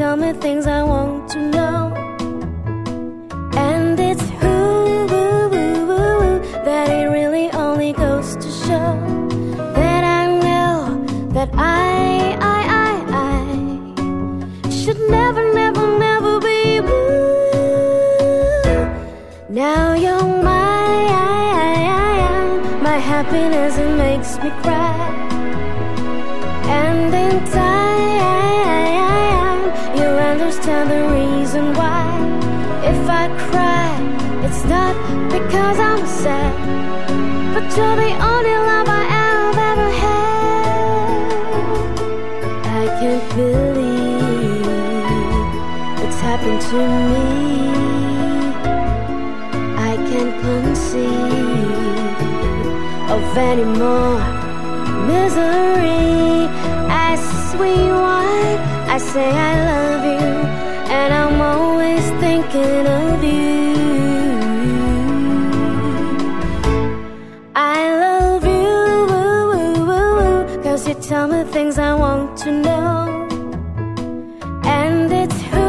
tell me things I want to know. And it's who that it really only goes to show that I know that I, I, I, I should never, never, never be blue. Now you're my, my happiness, it makes me cry. Understand the reason why. If I cry, it's not because I'm sad, but you're the only love I have ever had. I can't believe it's happened to me. I can't conceive of any more misery. As we wine, I say I love and I'm always thinking of you. I love you, cause you tell me things I want to know. And it's who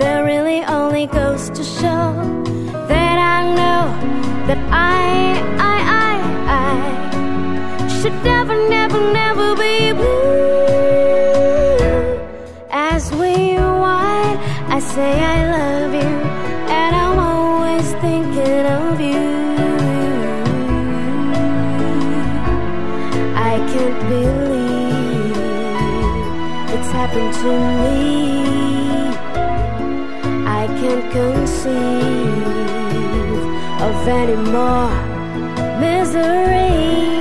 that really only goes to show that I know that I, I say I love you, and I'm always thinking of you. I can't believe it's happened to me. I can't conceive of any more misery.